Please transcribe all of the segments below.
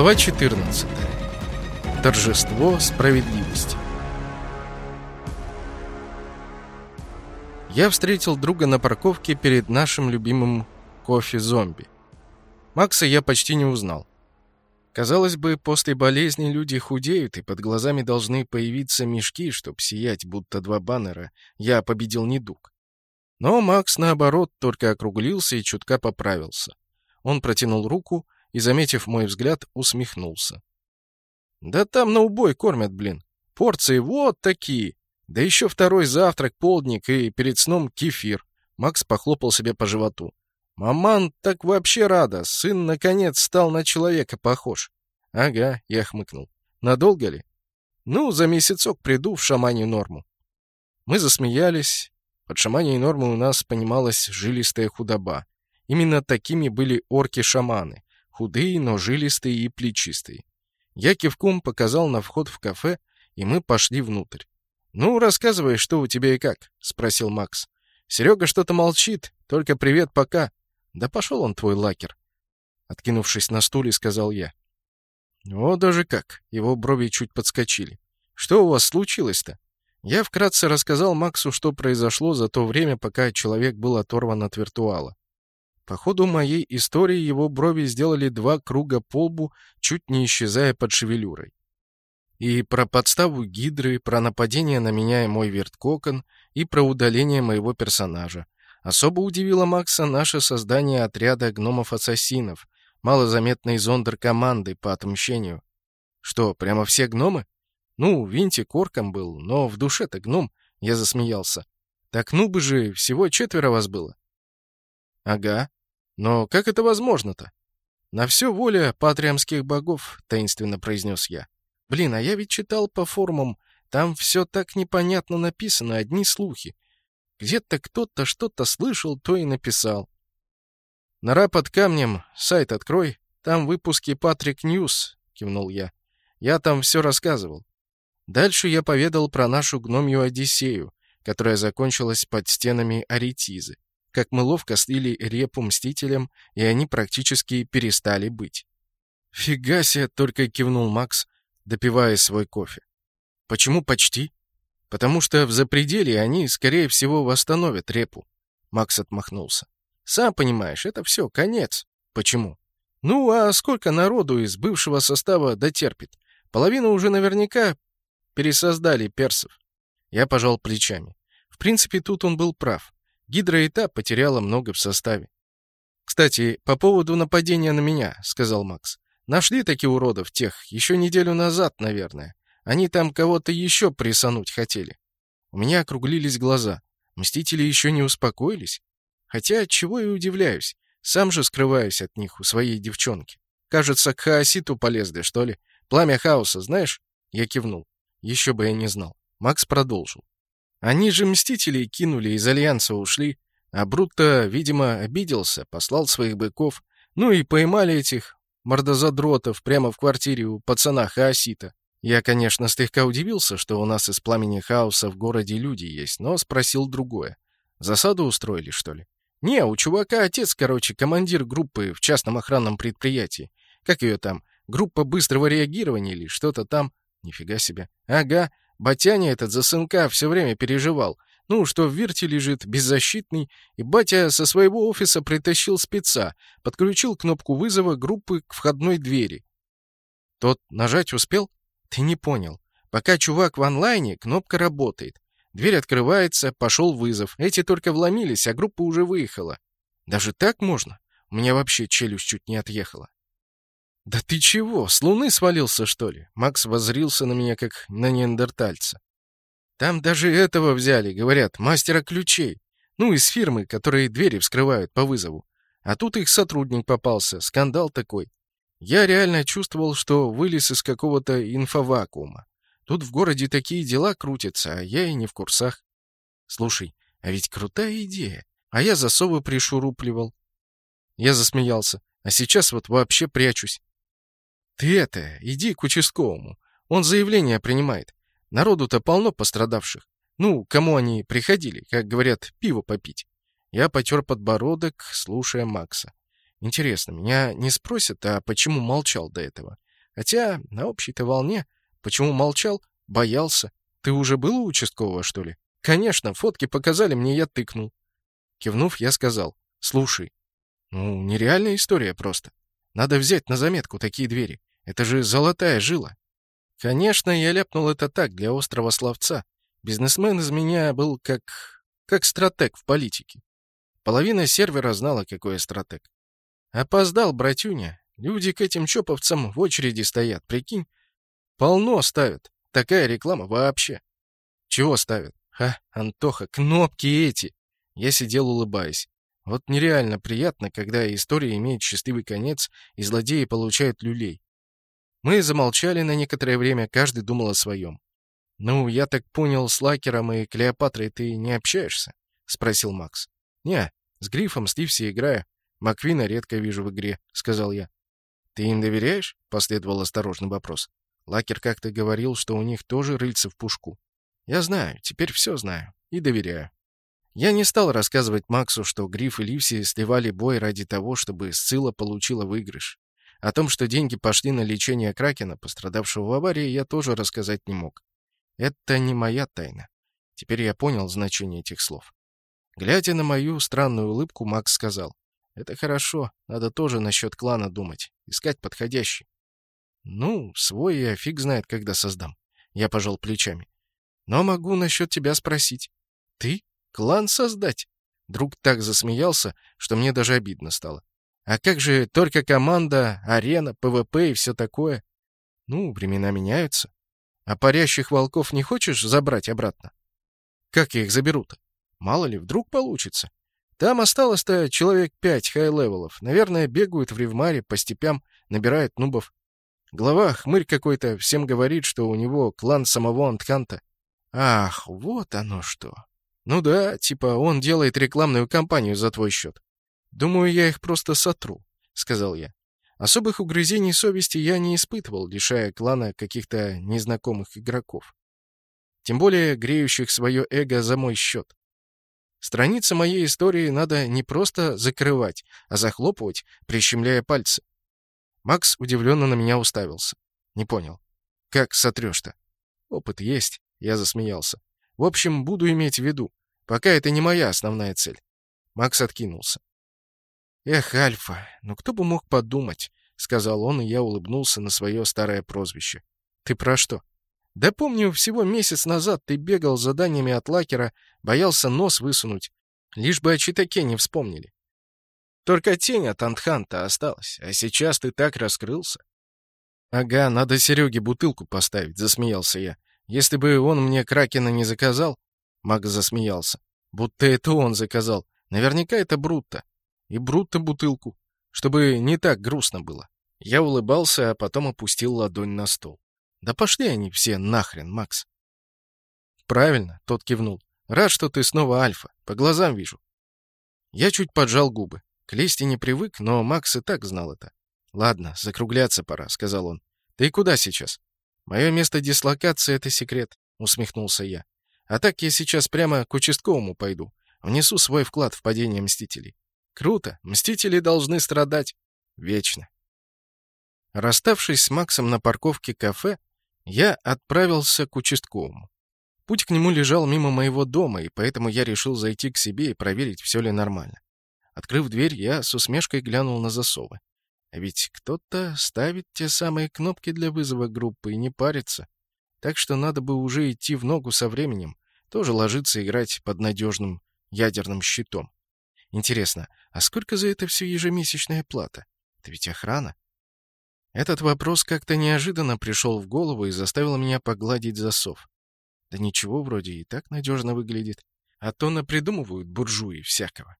Глава 14. Торжество справедливости. Я встретил друга на парковке перед нашим любимым кофе-зомби. Макса я почти не узнал. Казалось бы, после болезни люди худеют, и под глазами должны появиться мешки, чтобы сиять, будто два баннера «Я победил недуг». Но Макс, наоборот, только округлился и чутка поправился. Он протянул руку и, заметив мой взгляд, усмехнулся. «Да там на убой кормят, блин. Порции вот такие. Да еще второй завтрак, полдник и перед сном кефир». Макс похлопал себя по животу. «Маман так вообще рада. Сын, наконец, стал на человека похож». «Ага», — я хмыкнул. «Надолго ли?» «Ну, за месяцок приду в шаманью норму». Мы засмеялись. Под шаманей норму у нас понималась жилистая худоба. Именно такими были орки-шаманы. Худые, но жилистые и плечистые. Я кивком показал на вход в кафе, и мы пошли внутрь. «Ну, рассказывай, что у тебя и как?» — спросил Макс. «Серега что-то молчит, только привет пока». «Да пошел он, твой лакер!» Откинувшись на стуле, сказал я. «О, даже как!» Его брови чуть подскочили. «Что у вас случилось-то?» Я вкратце рассказал Максу, что произошло за то время, пока человек был оторван от виртуала. По ходу моей истории его брови сделали два круга по лбу, чуть не исчезая под шевелюрой. И про подставу гидры, про нападение на меня и мой верткокон, и про удаление моего персонажа. Особо удивило Макса наше создание отряда гномов-ассасинов, малозаметной зондер-команды по отмщению. Что, прямо все гномы? Ну, Винтик орком был, но в душе-то гном, я засмеялся. Так ну бы же, всего четверо вас было. Ага. Но как это возможно-то? На все воля патриамских богов, таинственно произнес я. Блин, а я ведь читал по форумам, там все так непонятно написано, одни слухи. Где-то кто-то что-то слышал, то и написал. «Нора под камнем, сайт открой, там выпуски Patrick News», — кивнул я. «Я там все рассказывал». Дальше я поведал про нашу гномью Одиссею, которая закончилась под стенами Аретизы, как мы ловко слили репу мстителям, и они практически перестали быть. «Фига себе!» — только кивнул Макс, допивая свой кофе. «Почему почти?» Потому что в запределе они, скорее всего, восстановят репу. Макс отмахнулся. Сам понимаешь, это все, конец. Почему? Ну, а сколько народу из бывшего состава дотерпит? Половина уже наверняка пересоздали персов. Я пожал плечами. В принципе, тут он был прав. Гидра и та потеряла много в составе. «Кстати, по поводу нападения на меня», — сказал Макс. «Нашли таких уродов тех еще неделю назад, наверное. Они там кого-то еще присануть хотели. У меня округлились глаза. Мстители еще не успокоились? Хотя, чего и удивляюсь. Сам же скрываюсь от них у своей девчонки. Кажется, к хаоситу полезли, что ли? Пламя хаоса, знаешь? Я кивнул. Еще бы я не знал. Макс продолжил. Они же мстителей кинули, из Альянса ушли. А Брутто, видимо, обиделся, послал своих быков. Ну и поймали этих мордозадротов прямо в квартире у пацана Хаосита. Я, конечно, слегка удивился, что у нас из пламени хаоса в городе люди есть, но спросил другое. Засаду устроили, что ли? Не, у чувака отец, короче, командир группы в частном охранном предприятии. Как ее там? Группа быстрого реагирования или что-то там? Нифига себе. Ага, батяня этот за сынка все время переживал. Ну, что в Вирте лежит беззащитный, и батя со своего офиса притащил спеца, подключил кнопку вызова группы к входной двери. Тот нажать успел? Ты не понял. Пока чувак в онлайне, кнопка работает. Дверь открывается, пошел вызов. Эти только вломились, а группа уже выехала. Даже так можно? У меня вообще челюсть чуть не отъехала. «Да ты чего, с луны свалился, что ли?» Макс воззрился на меня, как на неандертальца. «Там даже этого взяли, говорят, мастера ключей. Ну, из фирмы, которые двери вскрывают по вызову. А тут их сотрудник попался, скандал такой. Я реально чувствовал, что вылез из какого-то инфовакуума. Тут в городе такие дела крутятся, а я и не в курсах. Слушай, а ведь крутая идея. А я засовы пришурупливал. Я засмеялся. А сейчас вот вообще прячусь. Ты это, иди к участковому. Он заявление принимает. Народу-то полно пострадавших. Ну, кому они приходили, как говорят, пиво попить. Я потер подбородок, слушая Макса. Интересно, меня не спросят, а почему молчал до этого? Хотя на общей-то волне. Почему молчал? Боялся. Ты уже был у участкового, что ли? Конечно, фотки показали мне, я тыкнул. Кивнув, я сказал. Слушай, ну, нереальная история просто. Надо взять на заметку такие двери. Это же золотая жила. Конечно, я ляпнул это так, для острого словца. Бизнесмен из меня был как... как стратег в политике. Половина сервера знала, какой я стратег. Опоздал, братюня. Люди к этим чоповцам в очереди стоят, прикинь. Полно ставят. Такая реклама вообще. Чего ставят? Ха, Антоха, кнопки эти. Я сидел, улыбаясь. Вот нереально приятно, когда история имеет счастливый конец, и злодеи получают люлей. Мы замолчали на некоторое время, каждый думал о своем. «Ну, я так понял, с Лакером и Клеопатрой ты не общаешься?» — спросил Макс. «Не, с Грифом, с Ливси играю. Маквина редко вижу в игре», — сказал я. «Ты им доверяешь?» — последовал осторожный вопрос. Лакер как-то говорил, что у них тоже рыльца в пушку. «Я знаю, теперь все знаю. И доверяю». Я не стал рассказывать Максу, что Гриф и Ливси сливали бой ради того, чтобы Сцилла получила выигрыш. О том, что деньги пошли на лечение Кракена, пострадавшего в аварии, я тоже рассказать не мог. Это не моя тайна. Теперь я понял значение этих слов. Глядя на мою странную улыбку, Макс сказал. «Это хорошо. Надо тоже насчет клана думать. Искать подходящий». «Ну, свой я фиг знает, когда создам». Я пожал плечами. «Но могу насчет тебя спросить. Ты Клан создать?» Друг так засмеялся, что мне даже обидно стало. «А как же только команда, арена, PvP и все такое?» «Ну, времена меняются. А парящих волков не хочешь забрать обратно?» «Как я их заберу-то? Мало ли, вдруг получится. Там осталось-то человек пять high-level ов. Наверное, бегают в Ревмаре, по степям, набирают нубов. Глава, хмырь какой-то, всем говорит, что у него клан самого Антханта. Ах, вот оно что!» «Ну да, типа он делает рекламную кампанию за твой счет. Думаю, я их просто сотру», — сказал я. Особых угрызений совести я не испытывал, лишая клана каких-то незнакомых игроков. Тем более греющих свое эго за мой счет. Страницы моей истории надо не просто закрывать, а захлопывать, прищемляя пальцы. Макс удивленно на меня уставился. Не понял. Как сотрешь-то? Опыт есть, я засмеялся. В общем, буду иметь в виду. Пока это не моя основная цель. Макс откинулся. «Эх, Альфа, ну кто бы мог подумать?» — сказал он, и я улыбнулся на свое старое прозвище. «Ты про что?» «Да помню, всего месяц назад ты бегал с заданиями от лакера, боялся нос высунуть, лишь бы о Читаке не вспомнили. Только тень от Антханта осталась, а сейчас ты так раскрылся». «Ага, надо Сереге бутылку поставить», — засмеялся я. «Если бы он мне Кракена не заказал, Маг засмеялся. Будто это он заказал. Наверняка это Брутто. И Брутто бутылку. Чтобы не так грустно было. Я улыбался, а потом опустил ладонь на стол. Да пошли они все нахрен, Макс. Правильно, тот кивнул. Рад, что ты снова альфа. По глазам вижу. Я чуть поджал губы. К лести не привык, но Макс и так знал это. «Ладно, закругляться пора», — сказал он. «Ты куда сейчас?» «Мое место дислокации — это секрет», — усмехнулся я. А так я сейчас прямо к участковому пойду. Внесу свой вклад в падение Мстителей. Круто. Мстители должны страдать. Вечно. Расставшись с Максом на парковке кафе, я отправился к участковому. Путь к нему лежал мимо моего дома, и поэтому я решил зайти к себе и проверить, все ли нормально. Открыв дверь, я с усмешкой глянул на засовы. А ведь кто-то ставит те самые кнопки для вызова группы и не парится. Так что надо бы уже идти в ногу со временем, тоже ложится играть под надежным ядерным щитом. Интересно, а сколько за это все ежемесячная плата? Это ведь охрана. Этот вопрос как-то неожиданно пришел в голову и заставил меня погладить засов. Да ничего, вроде и так надежно выглядит. А то напридумывают буржуи всякого.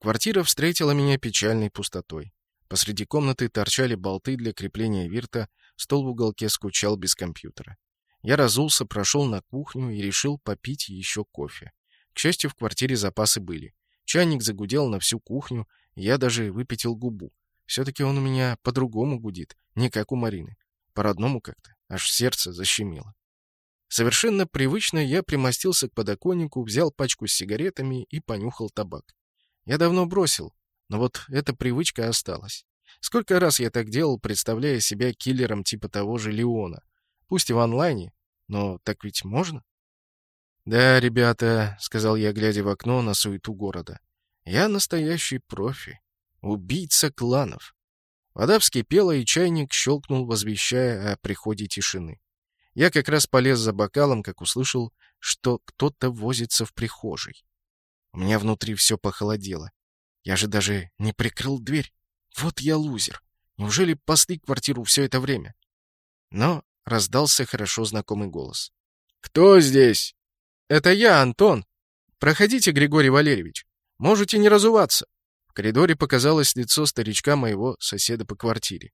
Квартира встретила меня печальной пустотой. Посреди комнаты торчали болты для крепления вирта, стол в уголке скучал без компьютера. Я разулся, прошел на кухню и решил попить еще кофе. К счастью, в квартире запасы были. Чайник загудел на всю кухню, я даже выпятил губу. Все-таки он у меня по-другому гудит, не как у Марины. По-родному как-то, аж сердце защемило. Совершенно привычно я примостился к подоконнику, взял пачку с сигаретами и понюхал табак. Я давно бросил, но вот эта привычка осталась. Сколько раз я так делал, представляя себя киллером типа того же Леона. Пусть и в онлайне, но так ведь можно? «Да, ребята», — сказал я, глядя в окно на суету города, — «я настоящий профи. Убийца кланов». Вода вскипела, и чайник щелкнул, возвещая о приходе тишины. Я как раз полез за бокалом, как услышал, что кто-то возится в прихожей. У меня внутри все похолодело. Я же даже не прикрыл дверь. Вот я лузер. Неужели пасты квартиру все это время? Но раздался хорошо знакомый голос. «Кто здесь?» «Это я, Антон. Проходите, Григорий Валерьевич. Можете не разуваться». В коридоре показалось лицо старичка моего соседа по квартире.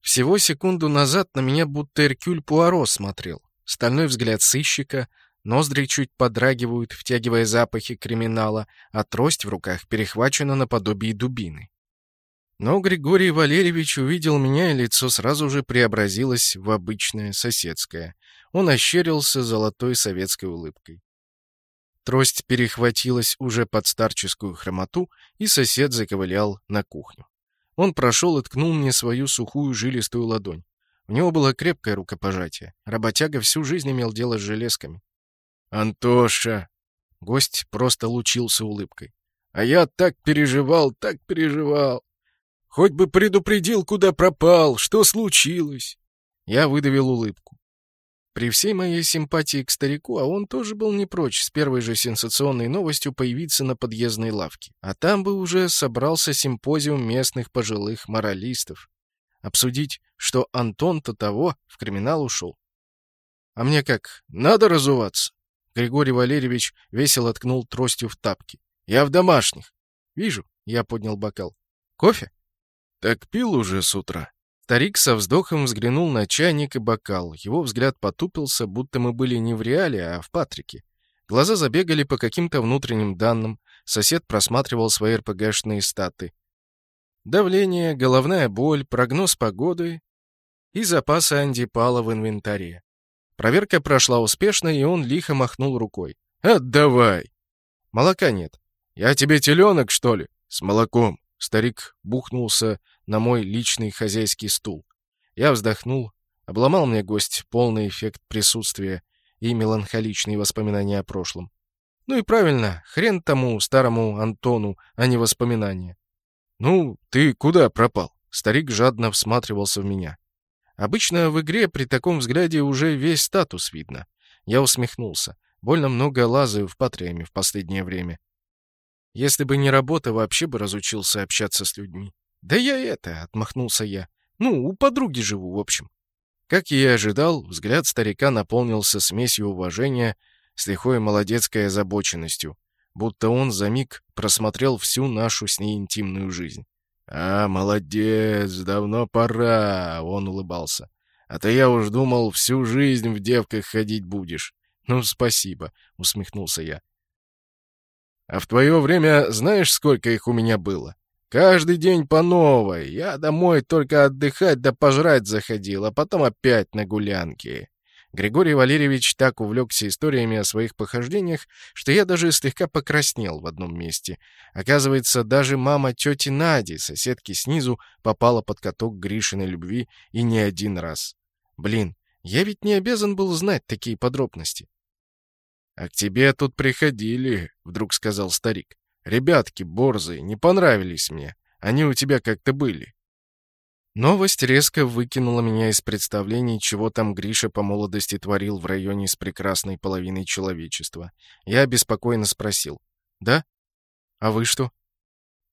Всего секунду назад на меня будто Эркюль Пуаро смотрел. Стальной взгляд сыщика, ноздри чуть подрагивают, втягивая запахи криминала, а трость в руках перехвачена наподобие дубины. Но Григорий Валерьевич увидел меня, и лицо сразу же преобразилось в обычное соседское. Он ощерился золотой советской улыбкой. Трость перехватилась уже под старческую хромоту, и сосед заковылял на кухню. Он прошел и ткнул мне свою сухую жилистую ладонь. У него было крепкое рукопожатие. Работяга всю жизнь имел дело с железками. «Антоша!» Гость просто лучился улыбкой. «А я так переживал, так переживал! Хоть бы предупредил, куда пропал, что случилось!» Я выдавил улыбку. При всей моей симпатии к старику, а он тоже был не прочь с первой же сенсационной новостью появиться на подъездной лавке. А там бы уже собрался симпозиум местных пожилых моралистов. Обсудить, что Антон-то того в криминал ушел. А мне как, надо разуваться? Григорий Валерьевич весело ткнул тростью в тапки. Я в домашних. Вижу, я поднял бокал. Кофе? Так пил уже с утра. Старик со вздохом взглянул на чайник и бокал. Его взгляд потупился, будто мы были не в реале, а в Патрике. Глаза забегали по каким-то внутренним данным. Сосед просматривал свои РПГшные статы. Давление, головная боль, прогноз погоды и запасы андипала в инвентаре. Проверка прошла успешно, и он лихо махнул рукой. «Отдавай!» «Молока нет». «Я тебе теленок, что ли?» «С молоком». Старик бухнулся на мой личный хозяйский стул. Я вздохнул. Обломал мне гость полный эффект присутствия и меланхоличные воспоминания о прошлом. Ну и правильно, хрен тому старому Антону, а не воспоминания. «Ну, ты куда пропал?» Старик жадно всматривался в меня. Обычно в игре при таком взгляде уже весь статус видно. Я усмехнулся. Больно много лазаю в Патриаме в последнее время. Если бы не работа, вообще бы разучился общаться с людьми. «Да я это», — отмахнулся я. «Ну, у подруги живу, в общем». Как я и ожидал, взгляд старика наполнился смесью уважения с лихой молодецкой озабоченностью, будто он за миг просмотрел всю нашу с ней интимную жизнь. «А, молодец, давно пора», — он улыбался. «А то я уж думал, всю жизнь в девках ходить будешь». «Ну, спасибо», — усмехнулся я. «А в твое время знаешь, сколько их у меня было? Каждый день по новой. Я домой только отдыхать да пожрать заходил, а потом опять на гулянки. Григорий Валерьевич так увлекся историями о своих похождениях, что я даже слегка покраснел в одном месте. Оказывается, даже мама тети Нади, соседки снизу, попала под каток Гришиной любви и не один раз. Блин, я ведь не обязан был знать такие подробности. «А к тебе тут приходили», — вдруг сказал старик. Ребятки борзые, не понравились мне. Они у тебя как-то были». Новость резко выкинула меня из представлений, чего там Гриша по молодости творил в районе с прекрасной половиной человечества. Я беспокойно спросил. «Да? А вы что?»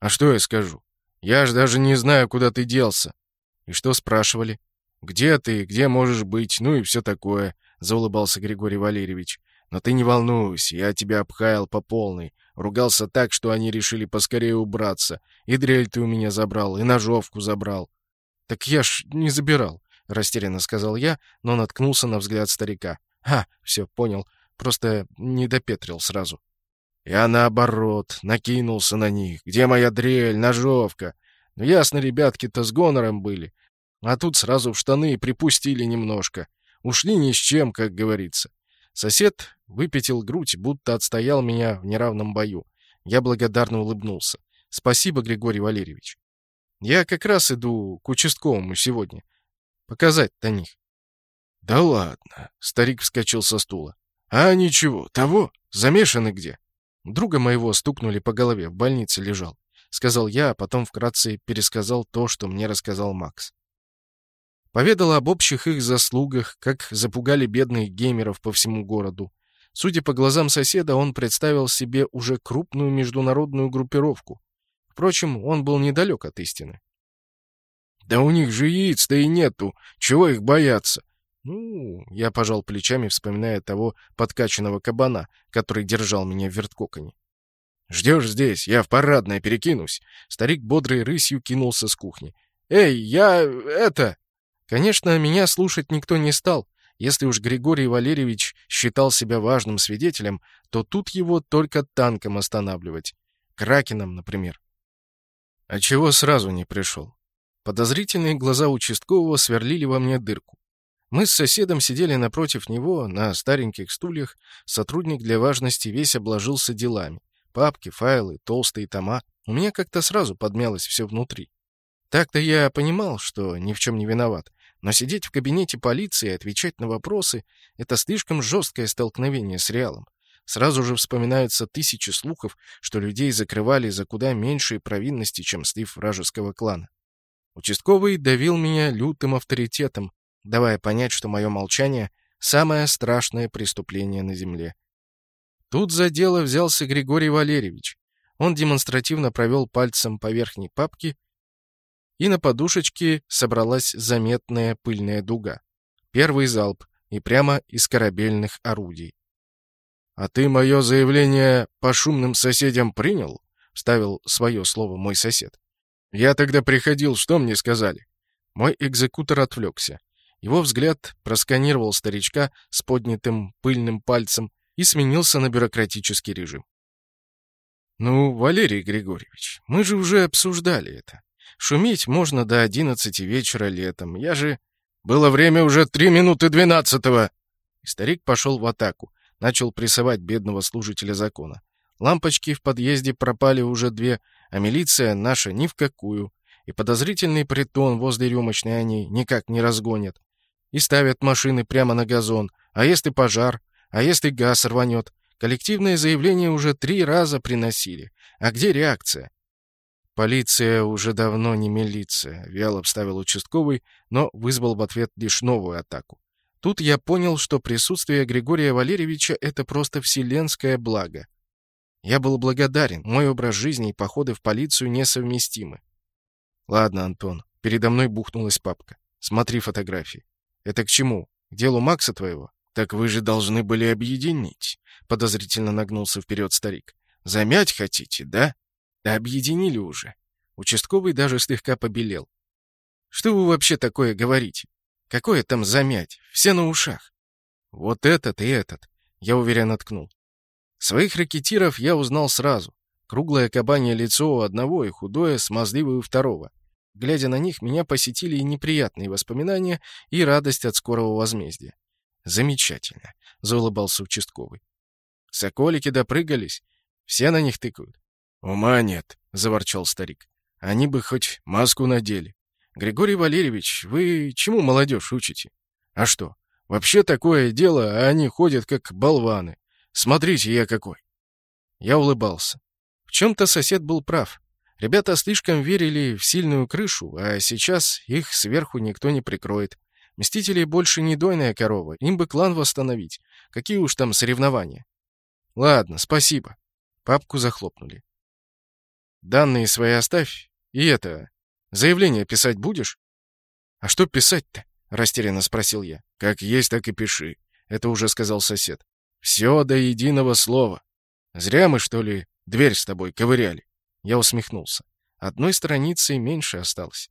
«А что я скажу? Я ж даже не знаю, куда ты делся». «И что спрашивали?» «Где ты? Где можешь быть? Ну и все такое», — заулыбался Григорий Валерьевич. «Но ты не волнуйся, я тебя обхаял по полной. Ругался так, что они решили поскорее убраться. И дрель ты у меня забрал, и ножовку забрал. Так я ж не забирал, растерянно сказал я, но наткнулся на взгляд старика. А, все, понял. Просто не допетрил сразу. Я наоборот, накинулся на них. Где моя дрель, ножовка? Ну ясно, ребятки-то с гонором были. А тут сразу в штаны припустили немножко. Ушли ни с чем, как говорится. Сосед выпятил грудь, будто отстоял меня в неравном бою. Я благодарно улыбнулся. «Спасибо, Григорий Валерьевич». Я как раз иду к участковому сегодня. Показать до них. Да ладно, старик вскочил со стула. А ничего, того, замешаны где? Друга моего стукнули по голове, в больнице лежал. Сказал я, а потом вкратце пересказал то, что мне рассказал Макс. Поведал об общих их заслугах, как запугали бедных геймеров по всему городу. Судя по глазам соседа, он представил себе уже крупную международную группировку. Впрочем, он был недалек от истины. «Да у них же яиц-то и нету. Чего их бояться?» «Ну...» — я пожал плечами, вспоминая того подкачанного кабана, который держал меня в верткоконе. «Ждешь здесь, я в парадное перекинусь». Старик бодрой рысью кинулся с кухни. «Эй, я... это...» Конечно, меня слушать никто не стал. Если уж Григорий Валерьевич считал себя важным свидетелем, то тут его только танком останавливать. Кракеном, например. А чего сразу не пришел? Подозрительные глаза участкового сверлили во мне дырку. Мы с соседом сидели напротив него на стареньких стульях. Сотрудник для важности весь обложился делами. Папки, файлы, толстые тома. У меня как-то сразу подмялось все внутри. Так-то я понимал, что ни в чем не виноват. Но сидеть в кабинете полиции и отвечать на вопросы — это слишком жесткое столкновение с реалом. Сразу же вспоминаются тысячи слухов, что людей закрывали за куда меньшие провинности, чем слив вражеского клана. Участковый давил меня лютым авторитетом, давая понять, что мое молчание — самое страшное преступление на земле. Тут за дело взялся Григорий Валерьевич. Он демонстративно провел пальцем по верхней папке и на подушечке собралась заметная пыльная дуга. Первый залп, и прямо из корабельных орудий. «А ты мое заявление по шумным соседям принял?» — вставил свое слово мой сосед. «Я тогда приходил, что мне сказали?» Мой экзекутор отвлекся. Его взгляд просканировал старичка с поднятым пыльным пальцем и сменился на бюрократический режим. «Ну, Валерий Григорьевич, мы же уже обсуждали это. Шуметь можно до одиннадцати вечера летом. Я же... Было время уже три минуты двенадцатого!» И старик пошел в атаку, начал прессовать бедного служителя закона. Лампочки в подъезде пропали уже две, а милиция наша ни в какую. И подозрительный притон возле рюмочной они никак не разгонят. И ставят машины прямо на газон. А если пожар? А если газ рванет? Коллективное заявление уже три раза приносили. А где реакция? Полиция уже давно не милиция, вяло обставил участковый, но вызвал в ответ лишь новую атаку. Тут я понял, что присутствие Григория Валерьевича — это просто вселенское благо. Я был благодарен, мой образ жизни и походы в полицию несовместимы. Ладно, Антон, передо мной бухнулась папка. Смотри фотографии. Это к чему? К делу Макса твоего? Так вы же должны были объединить. Подозрительно нагнулся вперед старик. Замять хотите, да? Да объединили уже. Участковый даже слегка побелел. Что вы вообще такое говорите? Какое там замять? Все на ушах. Вот этот и этот. Я уверенно ткнул. Своих ракетиров я узнал сразу. Круглое кабанье лицо у одного и худое, смазливое у второго. Глядя на них, меня посетили и неприятные воспоминания, и радость от скорого возмездия. «Замечательно», — заулыбался участковый. «Соколики допрыгались. Все на них тыкают. «Ума нет», — заворчал старик. «Они бы хоть маску надели». «Григорий Валерьевич, вы чему молодежь учите?» «А что? Вообще такое дело, а они ходят как болваны. Смотрите, я какой!» Я улыбался. В чем-то сосед был прав. Ребята слишком верили в сильную крышу, а сейчас их сверху никто не прикроет. Мстители больше не дойная корова, им бы клан восстановить. Какие уж там соревнования. Ладно, спасибо. Папку захлопнули. Данные свои оставь. И это... Заявление писать будешь? А что писать-то? Растерянно спросил я. Как есть, так и пиши. Это уже сказал сосед. Все до единого слова. Зря мы, что ли, дверь с тобой ковыряли. Я усмехнулся. Одной страницы меньше осталось.